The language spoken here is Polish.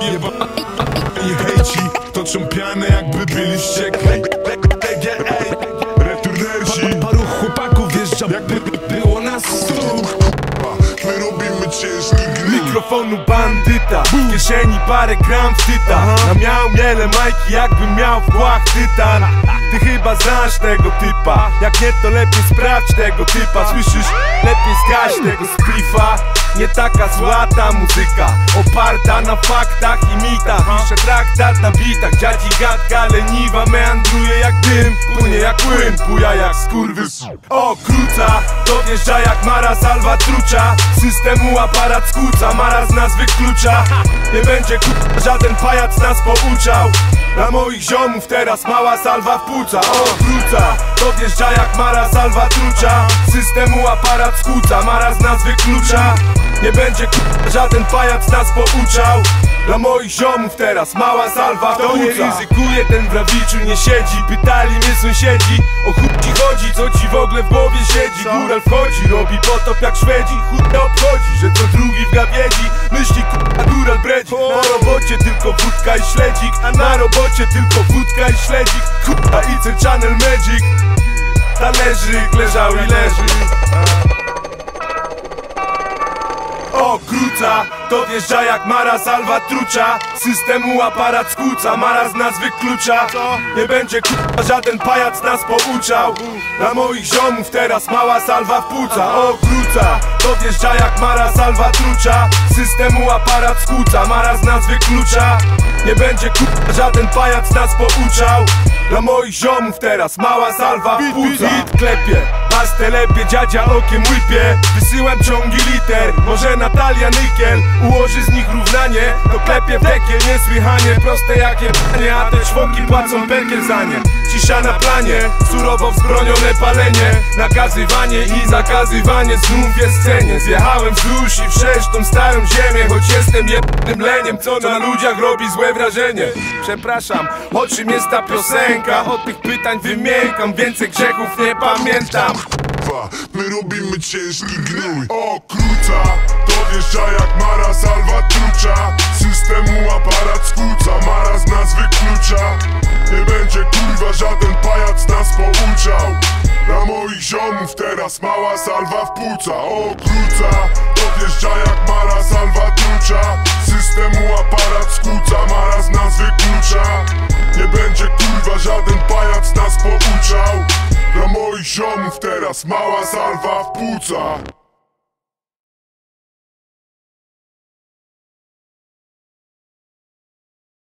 I hejci toczą pianę jakby byli wściekli Returnersi. Paru chłopaków wjeżdża jakby było nas stu. My robimy ciężki mikrofonu bandyta W kieszeni parę gram wtyta Na miał miele majki jakbym miał w kłach tytan. Ty chyba znasz tego typa. Jak nie to lepiej sprawdź tego typa. Słyszysz? Lepiej zgaś tego splifa Nie taka zła ta muzyka Oparta na faktach i mitach. Piszę traktat na bitach. Dziadzi gadka leniwa Meandruje jak jak płyn Buja jak skurwys. O kruca To wjeżdża jak Mara Salwa trucza Systemu aparat skłóca Mara z nas wyklucza Nie będzie k***a żaden pajac nas pouczał. Dla moich ziomów teraz mała salwa w płuca O kruca To wjeżdża jak Mara Salwa trucza Systemu aparat skłóca Mara z nas wyklucza Nie będzie k***a żaden pajac nas pouczał dla moich ziomów teraz mała salwa To nie ryzykuje, ten w rawiczu nie siedzi. Pytali mnie sąsiedzi, o chuj ci chodzi Co ci w ogóle w głowie siedzi? Góral wchodzi, robi potop jak Szwedzi. Chód nie obchodzi, że co drugi w gawiedzi. Myśli k***a góral bredzi Na robocie tylko wódka i śledzik. A na robocie tylko wódka i śledzik. K***a i channel magic. Talerzyk leżał i leży wjeżdża jak Mara salwa trucza Systemu aparat skłóca Mara z nas wyklucza Nie będzie k***a żaden pajac nas pouczał. Dla moich ziomów teraz mała salwa w płuca O kruca To wjeżdża jak Mara salwa trucza Systemu aparat skłóca Mara z nas wyklucza Nie będzie k***a żaden pajac nas pouczał. Dla moich ziomów teraz mała salwa w płuca Hit klepie Pas telepie, dziadzia okiem łypie. Wysyłam ciągi liter Może Natalia Nykiel. Ułoży z nich równanie To klepie w dekiel. Niesłychanie proste jak jebanie A te czwonki płacą penkiel za nie. Cisza na planie Surowo wzbronione palenie. Nakazywanie i zakazywanie Znów jest scenie Zjechałem wzdłuż i wszerz tą starą ziemię Choć jestem jebnym leniem. Co na ludziach robi złe wrażenie? Przepraszam, o czym jest ta piosenka? Od tych pytań wymiękam Więcej grzechów nie pamiętam My robimy ciężki gnój. O kruca To wjeżdża jak Mara salwa trucza. Systemu aparat skłóca Mara z nas wyklucza. Nie będzie kurwa żaden pajac nas pouczał. Dla moich ziomów teraz mała salwa w płuca O kruca To wjeżdża jak Mara salwa teraz mała salwa w płuca